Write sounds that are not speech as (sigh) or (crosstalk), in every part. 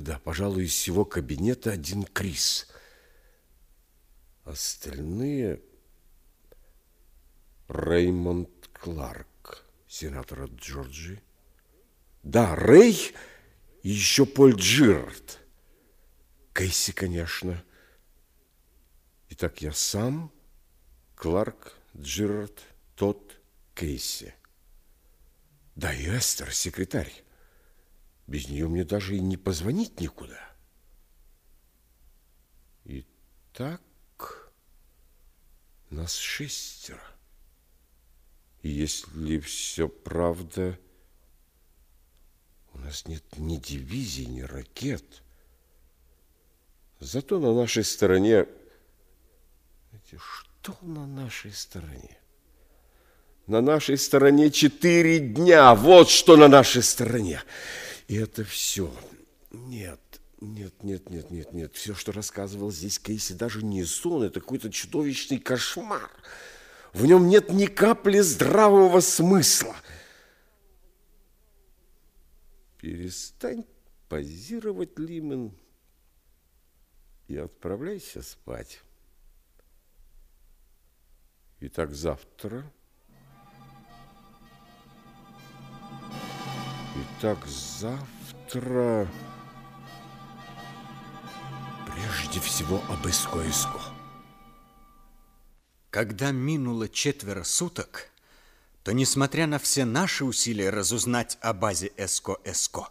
Да, пожалуй, из всего кабинета один Крис. Остальные... Реймонд Кларк, сенатор от Джорджии. Да, Рэй и еще Поль Джирард. Кейси, конечно. Итак, я сам, Кларк, Джирард, тот Кейси. Да, и Эстер, секретарь. Без нее мне даже и не позвонить никуда. Итак, нас шестеро. И если все правда, у нас нет ни дивизий, ни ракет. Зато на нашей стороне... Что на нашей стороне? На нашей стороне четыре дня. Вот что на нашей стороне. И это все. Нет, нет, нет, нет, нет, нет. Все, что рассказывал здесь Кейси, даже не сон. Это какой-то чудовищный кошмар. В нем нет ни капли здравого смысла. Перестань позировать, Лимен, и отправляйся спать. Итак, завтра... Итак, завтра... Прежде всего об Иско-Иско. Когда минуло четверо суток, то, несмотря на все наши усилия разузнать о базе Эско-Эско,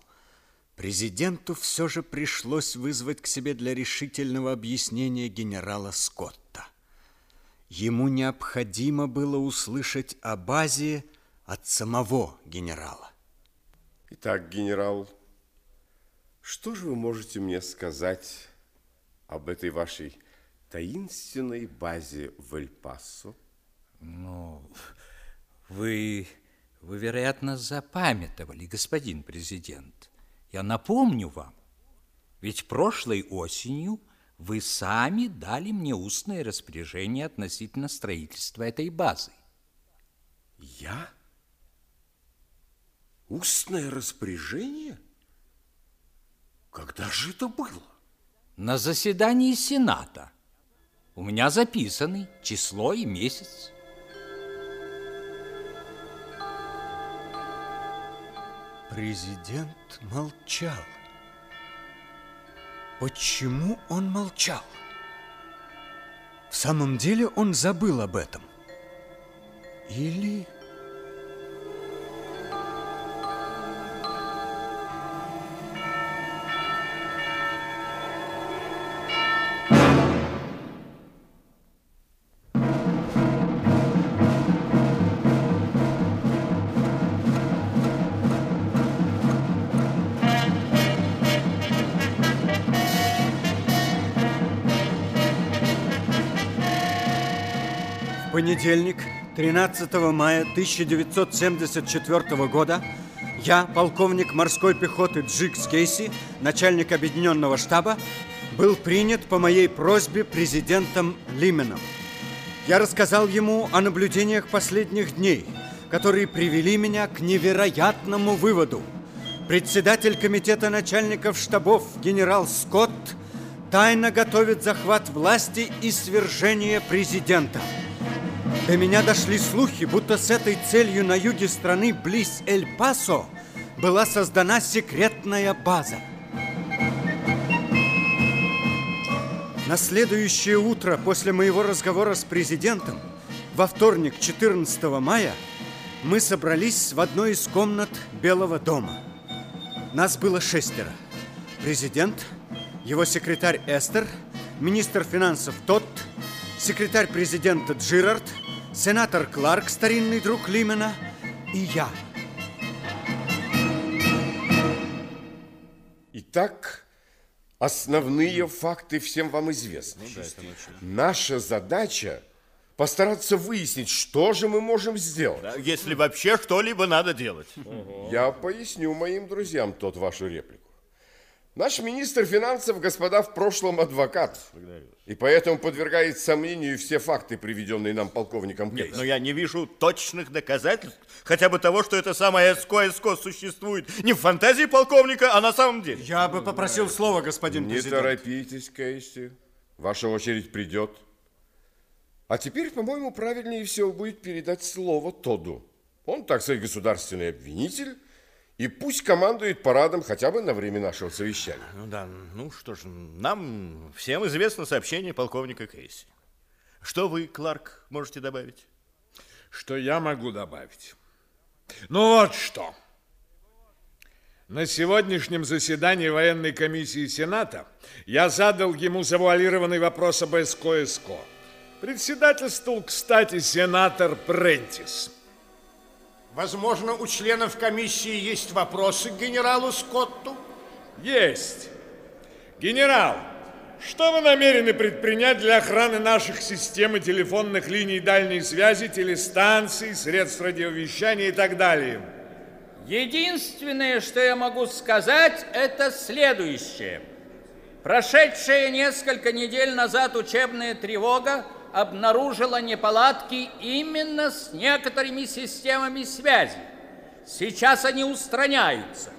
президенту все же пришлось вызвать к себе для решительного объяснения генерала Скотта. Ему необходимо было услышать о базе от самого генерала. Итак, генерал, что же вы можете мне сказать об этой вашей таинственной базе в Эль-Пасо? Ну, вы, вы, вероятно, запамятовали, господин президент. Я напомню вам, ведь прошлой осенью вы сами дали мне устное распоряжение относительно строительства этой базы. Я? Устное распоряжение? Когда же это было? На заседании Сената – у меня записаны число и месяц. Президент молчал. Почему он молчал? В самом деле он забыл об этом. Или... понедельник, 13 мая 1974 года, я, полковник морской пехоты Джикс Кейси, начальник объединенного штаба, был принят по моей просьбе президентом Лименом. Я рассказал ему о наблюдениях последних дней, которые привели меня к невероятному выводу. Председатель комитета начальников штабов генерал Скотт тайно готовит захват власти и свержение президента. До меня дошли слухи, будто с этой целью на юге страны, близ Эль-Пасо, была создана секретная база. На следующее утро после моего разговора с президентом, во вторник, 14 мая, мы собрались в одной из комнат Белого дома. Нас было шестеро. Президент, его секретарь Эстер, министр финансов Тот, секретарь президента Джирард – сенатор Кларк, старинный друг Лимена, и я. Итак, основные факты всем вам известны. Ну, да, Наша задача постараться выяснить, что же мы можем сделать. Да, если вообще что-либо надо делать. Я поясню моим друзьям тот вашу реплику. Наш министр финансов, господа, в прошлом адвокат. И поэтому подвергает сомнению все факты, приведенные нам полковником Кейс. Нет, но я не вижу точных доказательств, хотя бы того, что это самое СКО-СКО существует не в фантазии полковника, а на самом деле. Я бы попросил слова, господин Не президент. торопитесь, Кейси. Ваша очередь придет. А теперь, по-моему, правильнее всего будет передать слово Тоду. Он, так сказать, государственный обвинитель, и пусть командует парадом хотя бы на время нашего совещания. Ну да, ну что ж, нам всем известно сообщение полковника Кейси. Что вы, Кларк, можете добавить? Что я могу добавить? Ну вот что. На сегодняшнем заседании военной комиссии Сената я задал ему завуалированный вопрос об СКО-СКО. Председательствовал, кстати, сенатор Прентис. Возможно, у членов комиссии есть вопросы к генералу Скотту? Есть. Генерал, что вы намерены предпринять для охраны наших систем и телефонных линий дальней связи, телестанций, средств радиовещания и так далее? Единственное, что я могу сказать, это следующее. Прошедшая несколько недель назад учебная тревога обнаружила неполадки именно с некоторыми системами связи. Сейчас они устраняются.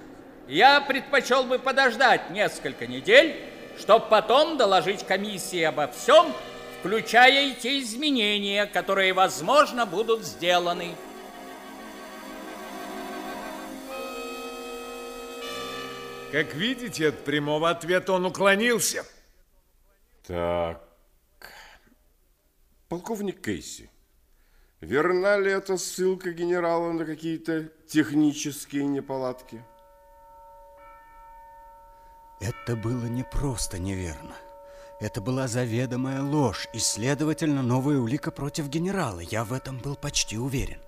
Я предпочел бы подождать несколько недель, чтобы потом доложить комиссии обо всем, включая и те изменения, которые, возможно, будут сделаны. Как видите, от прямого ответа он уклонился. Так. Полковник Кейси, верна ли эта ссылка генерала на какие-то технические неполадки? Это было не просто неверно. Это была заведомая ложь и, следовательно, новая улика против генерала. Я в этом был почти уверен.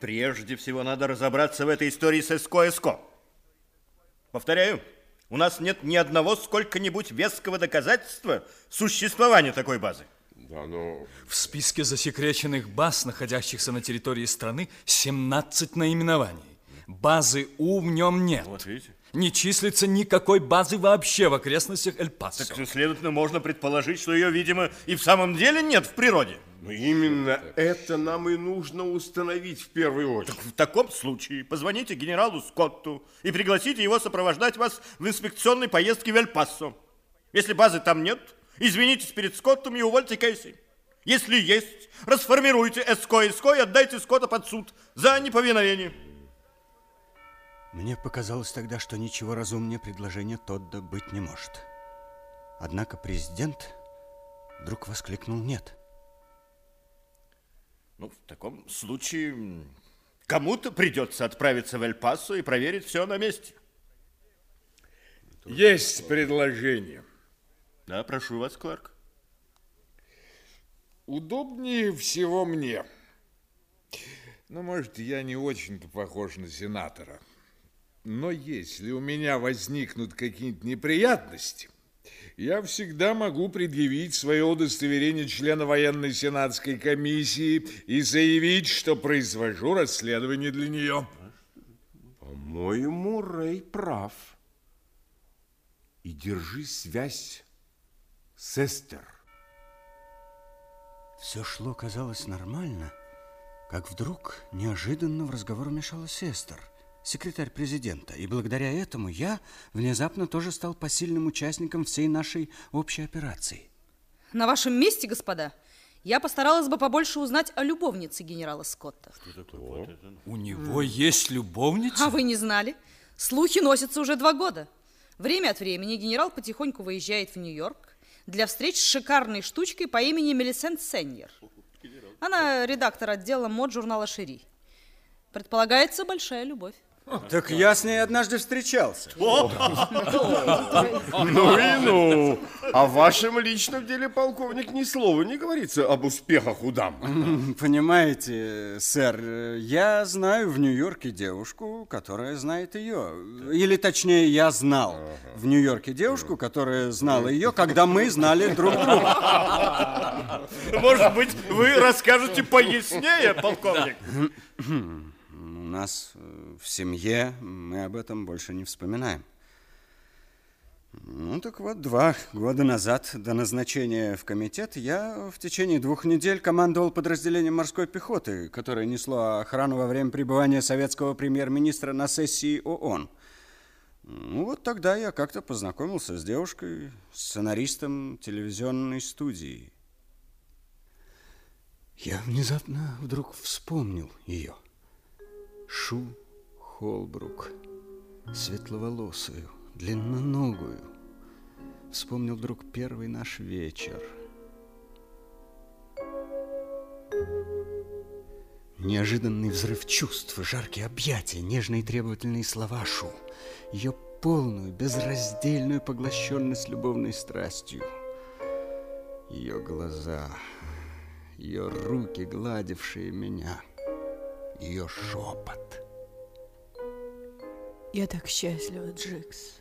Прежде всего надо разобраться в этой истории с СКО-СКО. Повторяю, у нас нет ни одного сколько-нибудь веского доказательства существования такой базы. Да, ну, В списке засекреченных баз, находящихся на территории страны, 17 наименований. Базы У в нем нет. Вот видите. Не числится никакой базы вообще в окрестностях Эль-Пасо. Так, следовательно, можно предположить, что ее, видимо, и в самом деле нет в природе. ну именно это нам и нужно установить в первую очередь. В таком случае позвоните генералу Скотту и пригласите его сопровождать вас в инспекционной поездке в Эль-Пасо. Если базы там нет, извинитесь перед Скоттом и увольте Кейси. Если есть, расформируйте СКО и СКО и отдайте Скотта под суд за неповиновение. Мне показалось тогда, что ничего разумнее предложения Тодда быть не может. Однако президент вдруг воскликнул «нет». Ну, в таком случае кому-то придется отправиться в Эль-Пасо и проверить все на месте. Есть предложение. Да, прошу вас, Кларк. Удобнее всего мне. Ну, может, я не очень-то похож на сенатора. Но если у меня возникнут какие-нибудь неприятности, я всегда могу предъявить свое удостоверение члена военной сенатской комиссии и заявить, что произвожу расследование для нее. По-моему, Рэй прав. И держи связь с Эстер. Все шло, казалось, нормально, как вдруг неожиданно в разговор вмешалась Эстер, секретарь президента. И благодаря этому я внезапно тоже стал посильным участником всей нашей общей операции. На вашем месте, господа, я постаралась бы побольше узнать о любовнице генерала Скотта. У него есть любовница? А вы не знали? Слухи носятся уже два года. Время от времени генерал потихоньку выезжает в Нью-Йорк для встреч с шикарной штучкой по имени Мелисент Сеньер. Она редактор отдела мод журнала «Шири». Предполагается большая любовь. Так я с ней однажды встречался. Ну и ну. А в вашем личном деле, полковник, ни слова не говорится об успехах у дам. Понимаете, сэр, я знаю в Нью-Йорке девушку, которая знает ее. Или точнее, я знал в Нью-Йорке девушку, которая знала ее, когда мы знали друг друга. Может быть, вы расскажете пояснее, полковник? Нас э, в семье мы об этом больше не вспоминаем. Ну так вот, два года назад до назначения в комитет я в течение двух недель командовал подразделением морской пехоты, которое несло охрану во время пребывания советского премьер-министра на сессии ООН. Ну вот тогда я как-то познакомился с девушкой, сценаристом телевизионной студии. Я внезапно вдруг вспомнил ее. Шу Холбрук, светловолосую, длинноногую. Вспомнил вдруг первый наш вечер. Неожиданный взрыв чувств, жаркие объятия, нежные требовательные слова Шу. Ее полную, безраздельную поглощенность любовной страстью. Ее глаза, ее руки, гладившие меня, ее шепот. Я так счастлива, Джикс.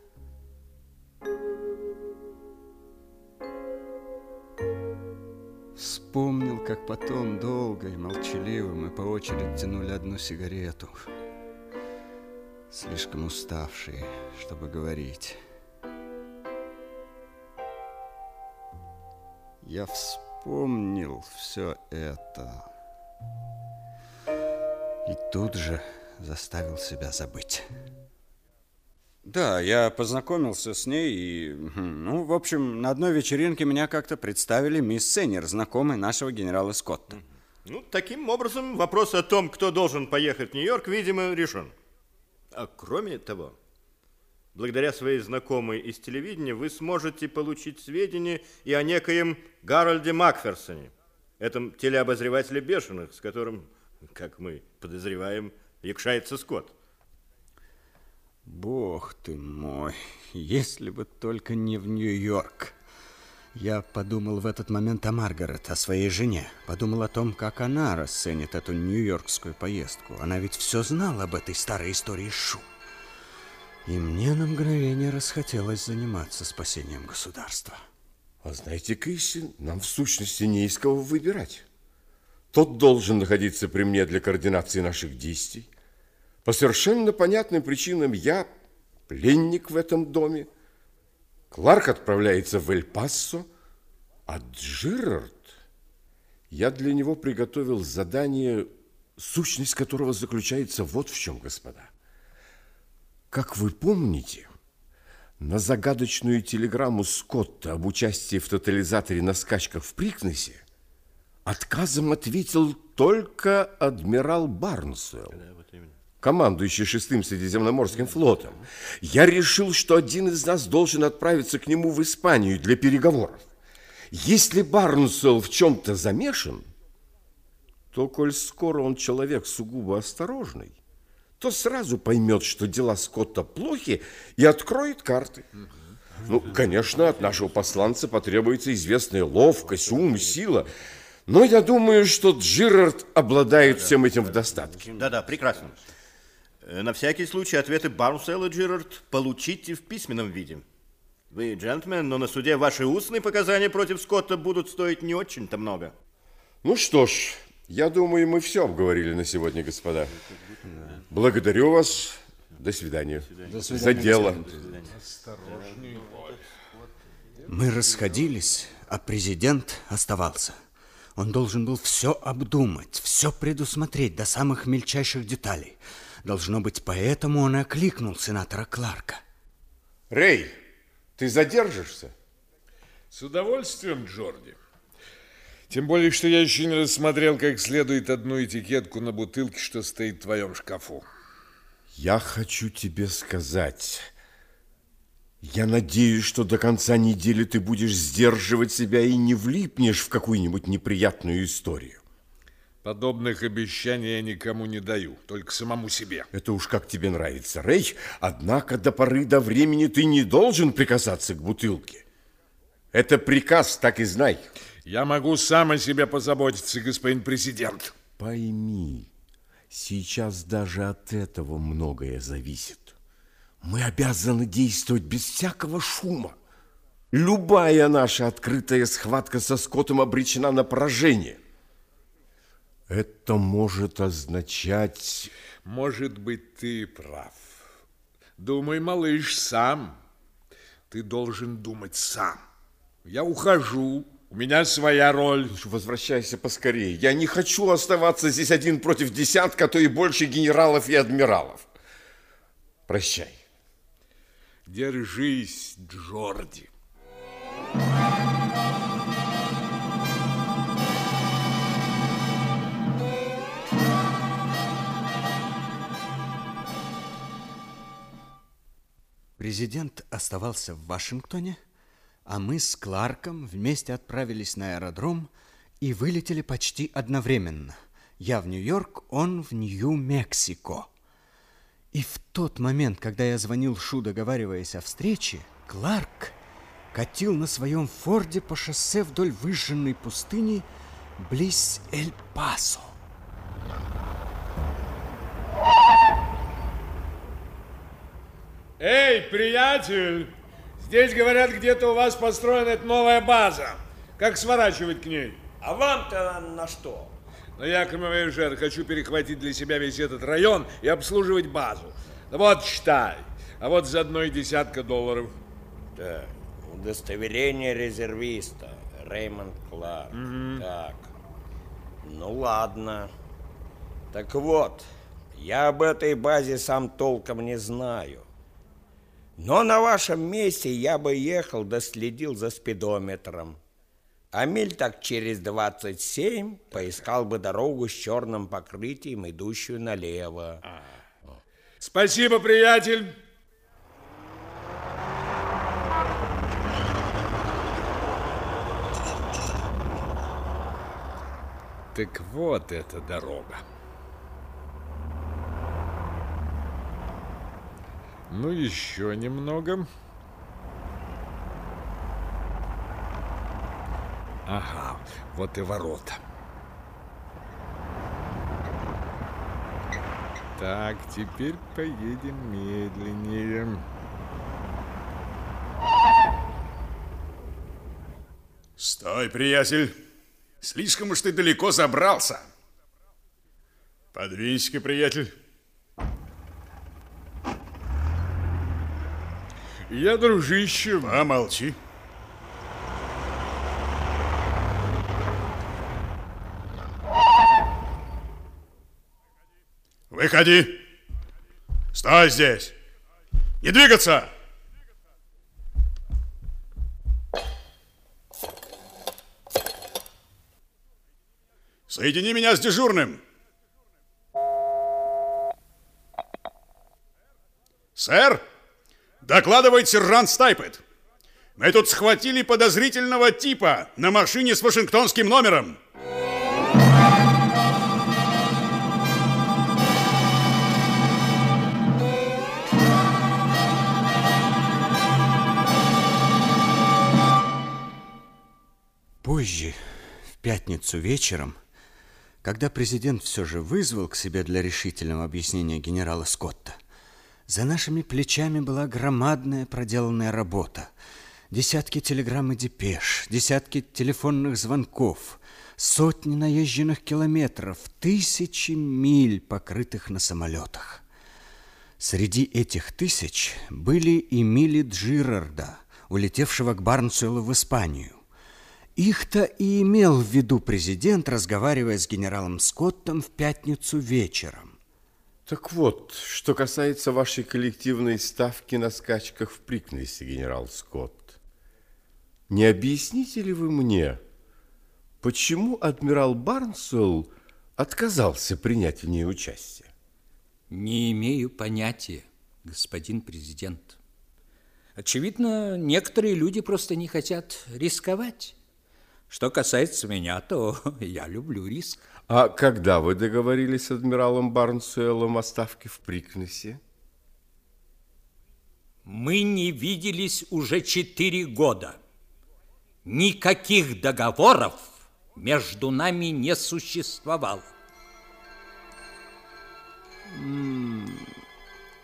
Вспомнил, как потом долго и молчаливо мы по очереди тянули одну сигарету. Слишком уставшие, чтобы говорить. Я вспомнил все это. И тут же заставил себя забыть. Да, я познакомился с ней и, ну, в общем, на одной вечеринке меня как-то представили мисс Сеннер, знакомый нашего генерала Скотта. Ну, таким образом, вопрос о том, кто должен поехать в Нью-Йорк, видимо, решен. А кроме того, благодаря своей знакомой из телевидения вы сможете получить сведения и о некоем Гарольде Макферсоне, этом телеобозревателе бешеных, с которым, как мы подозреваем, якшается Скотт. Бог ты мой, если бы только не в Нью-Йорк. Я подумал в этот момент о Маргарет, о своей жене. Подумал о том, как она расценит эту нью-йоркскую поездку. Она ведь все знала об этой старой истории Шу. И мне на мгновение расхотелось заниматься спасением государства. А знаете, Кейси, нам в сущности не из кого выбирать. Тот должен находиться при мне для координации наших действий. По совершенно понятным причинам я пленник в этом доме. Кларк отправляется в Эль-Пассо, а Джерард... Я для него приготовил задание, сущность которого заключается вот в чем, господа. Как вы помните, на загадочную телеграмму Скотта об участии в тотализаторе на скачках в Прикнесе отказом ответил только адмирал Барнсуэлл командующий шестым Средиземноморским флотом, я решил, что один из нас должен отправиться к нему в Испанию для переговоров. Если Барнсел в чем-то замешан, то, коль скоро он человек сугубо осторожный, то сразу поймет, что дела Скотта плохи, и откроет карты. Ну, конечно, от нашего посланца потребуется известная ловкость, ум, сила. Но я думаю, что Джирард обладает всем этим в достатке. Да-да, прекрасно. Э, на всякий случай ответы Барнсел и Джерард получите в письменном виде. Вы джентльмен, но на суде ваши устные показания против Скотта будут стоить не очень-то много. Ну что ж, я думаю, мы все обговорили на сегодня, господа. Благодарю вас. До свидания. До свидания За дело. Мы расходились, а президент оставался. Он должен был все обдумать, все предусмотреть до самых мельчайших деталей. Должно быть, поэтому он и окликнул сенатора Кларка. Рэй, ты задержишься? С удовольствием, Джорди. Тем более, что я еще не рассмотрел как следует одну этикетку на бутылке, что стоит в твоем шкафу. Я хочу тебе сказать... Я надеюсь, что до конца недели ты будешь сдерживать себя и не влипнешь в какую-нибудь неприятную историю. Подобных обещаний я никому не даю, только самому себе. Это уж как тебе нравится, Рэй. Однако до поры до времени ты не должен прикасаться к бутылке. Это приказ, так и знай. Я могу сам о себе позаботиться, господин президент. Пойми, сейчас даже от этого многое зависит. Мы обязаны действовать без всякого шума. Любая наша открытая схватка со Скоттом обречена на поражение. Это может означать... Может быть, ты прав. Думай, малыш, сам. Ты должен думать сам. Я ухожу, у меня своя роль. Возвращайся поскорее. Я не хочу оставаться здесь один против десятка, а то и больше генералов и адмиралов. Прощай. Держись, Джорди. Президент оставался в Вашингтоне, а мы с Кларком вместе отправились на аэродром и вылетели почти одновременно. Я в Нью-Йорк, он в Нью-Мексико. И в тот момент, когда я звонил Шу, договариваясь о встрече, Кларк катил на своем Форде по шоссе вдоль выжженной пустыни близ Эль-Пасо. Эй, приятель! Здесь, говорят, где-то у вас построена эта новая база. Как сворачивать к ней? А вам-то на что? Но я, камевояжер, хочу перехватить для себя весь этот район и обслуживать базу. Вот, считай. А вот за одной десятка долларов. Так, удостоверение резервиста. Реймонд Кларк. Мгм. Так. Ну ладно. Так вот, я об этой базе сам толком не знаю. Но на вашем месте я бы ехал да следил за спидометром. А миль так через 27 поискал бы дорогу с черным покрытием, идущую налево. Спасибо, приятель. Так вот эта дорога. Ну, еще немного. Ага, вот и ворота. Так, теперь поедем медленнее. Стой, приятель. Слишком уж ты далеко забрался. Подвинься-ка, приятель. Я, дружище... Помолчи. Выходи. Стой здесь. Не двигаться. Соедини меня с дежурным. Сэр, докладывает сержант Стайпет. Мы тут схватили подозрительного типа на машине с вашингтонским номером. Позже, в пятницу вечером, когда президент все же вызвал к себе для решительного объяснения генерала Скотта, за нашими плечами была громадная проделанная работа. Десятки телеграмм и депеш, десятки телефонных звонков, сотни наезженных километров, тысячи миль, покрытых на самолетах. Среди этих тысяч были и мили Джирарда, улетевшего к Барнсуэлу в Испанию. Их-то и имел в виду президент, разговаривая с генералом Скоттом в пятницу вечером. Так вот, что касается вашей коллективной ставки на скачках в Прикнесе, генерал Скотт, не объясните ли вы мне, почему адмирал Барнсуэлл отказался принять в ней участие? Не имею понятия, господин президент. Очевидно, некоторые люди просто не хотят рисковать. Что касается меня, то (laughs) я люблю риск. А когда вы договорились с адмиралом Барнсуэллом о ставке в Прикнесе? Мы не виделись уже четыре года. Никаких договоров между нами не существовало.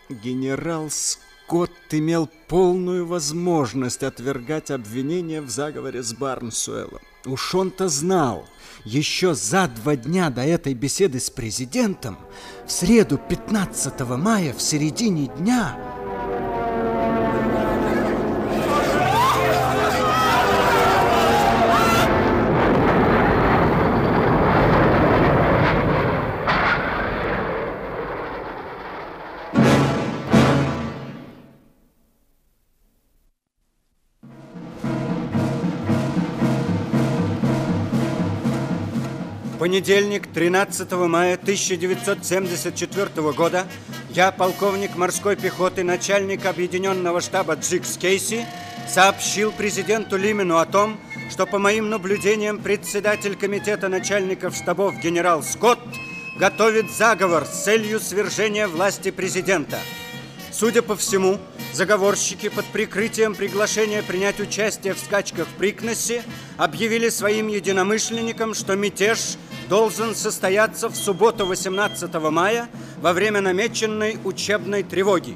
Генерал Скотт имел полную возможность отвергать обвинения в заговоре с Барнсуэллом. Уж он-то знал, еще за два дня до этой беседы с президентом, в среду 15 мая, в середине дня, понедельник, 13 мая 1974 года, я, полковник морской пехоты, начальник объединенного штаба Джикс Кейси, сообщил президенту Лимену о том, что по моим наблюдениям председатель комитета начальников штабов генерал Скотт готовит заговор с целью свержения власти президента. Судя по всему, заговорщики под прикрытием приглашения принять участие в скачках в Прикнессе объявили своим единомышленникам, что мятеж должен состояться в субботу 18 мая во время намеченной учебной тревоги.